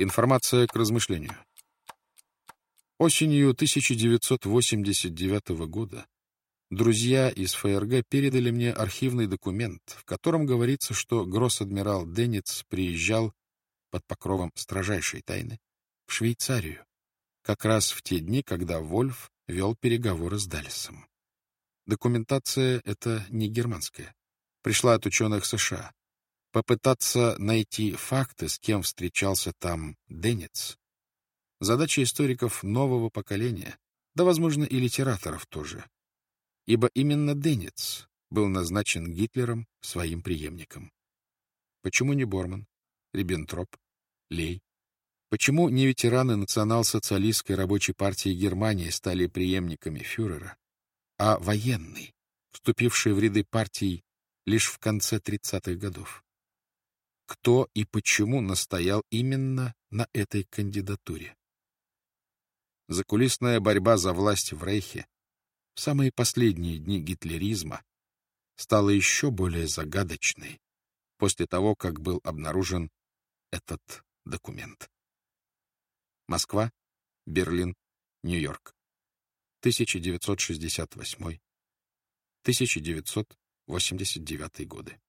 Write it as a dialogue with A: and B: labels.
A: Информация к размышлению. Осенью 1989 года друзья из ФРГ передали мне архивный документ, в котором говорится, что гросс-адмирал Денниц приезжал под покровом строжайшей тайны в Швейцарию, как раз в те дни, когда Вольф вел переговоры с Даллесом. Документация эта не германская. Пришла от ученых США. Попытаться найти факты, с кем встречался там Денниц. Задача историков нового поколения, да, возможно, и литераторов тоже. Ибо именно Денниц был назначен Гитлером своим преемником. Почему не Борман, Риббентроп, Лей? Почему не ветераны национал-социалистской рабочей партии Германии стали преемниками фюрера, а военный, вступивший в ряды партий лишь в конце 30-х годов? Кто и почему настоял именно на этой кандидатуре? Закулисная борьба за власть в Рейхе в самые последние дни гитлеризма стала еще более загадочной после того, как был обнаружен этот документ. Москва, Берлин, Нью-Йорк. 1968-1989 годы.